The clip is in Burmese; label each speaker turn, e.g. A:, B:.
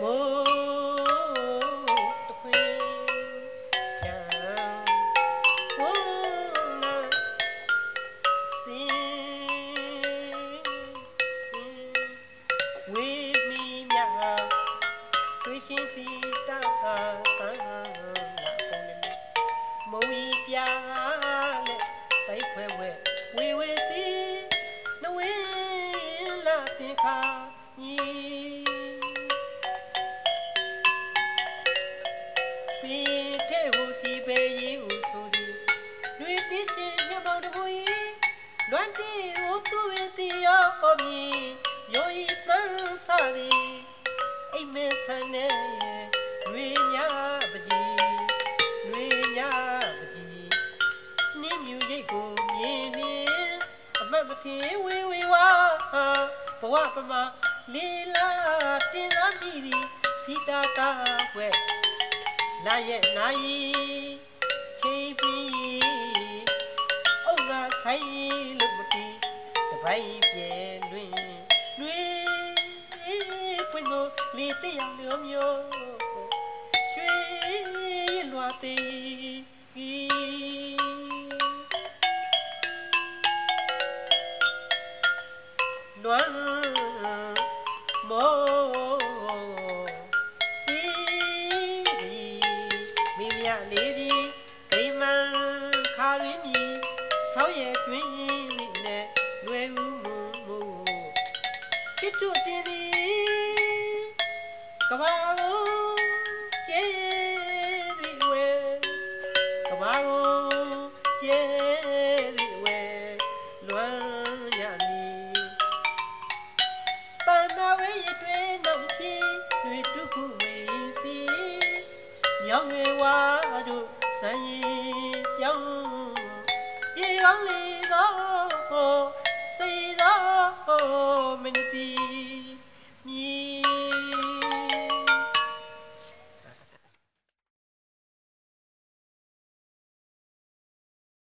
A: မိုးတခွင်ကြံဝုန်းနာစင်ဝေမီမြာဆွေရှင်တီတာဆန်းနာပုံနေမုံဤပြာလက်တိုက်ခွဲဝဲဝေဝေစီနှဝင်းလာတင်ခါညီ စီပဲရီဟူဆိုသည်လွေတိရှင်ညမောင်တကူဤလွမ်းတီဟူသူဝေတီယောမီယောဤပန်းစာသည်အိမ်မဲဆန်နေလွေညာပကြီးလွေညာပကြီးနင်းမြူရိတ်ကိုမြင်မြင်အမတ်မထေဝေဝေဝါဘဝပမလေးလာတင်သားမိသည်စီတာကာွယ် လာရဲ့နိုင်ချိန်ပြီးအုတ်ကဆိုင်လို့မတီတပိုင်းပြဲလွင်လွင်ဖွင့်လို့လေတဲ့ရောင်မျိုးမျိုးရွှေလွာသေးလွမ်းမော မြလေးဒီဂိမန်ခါရင်းမီဆောက်ရဲ့တွင်နဲ့လွယ်ဦးမူမူချစ်တို့တင်သည်ကဘာကိုကျဲသည်ဝဲကဘာကိုကျဲသည်ဝဲလွမ်းရမည်တန်တဝေးရတွင်နှုတ်ချီတွေတုခုဝေစီ မြောင်ငယ်ဝါတို့စံရင်ပြောင်းပြေကောင်းလေသောစိတ်သောမင်းတီ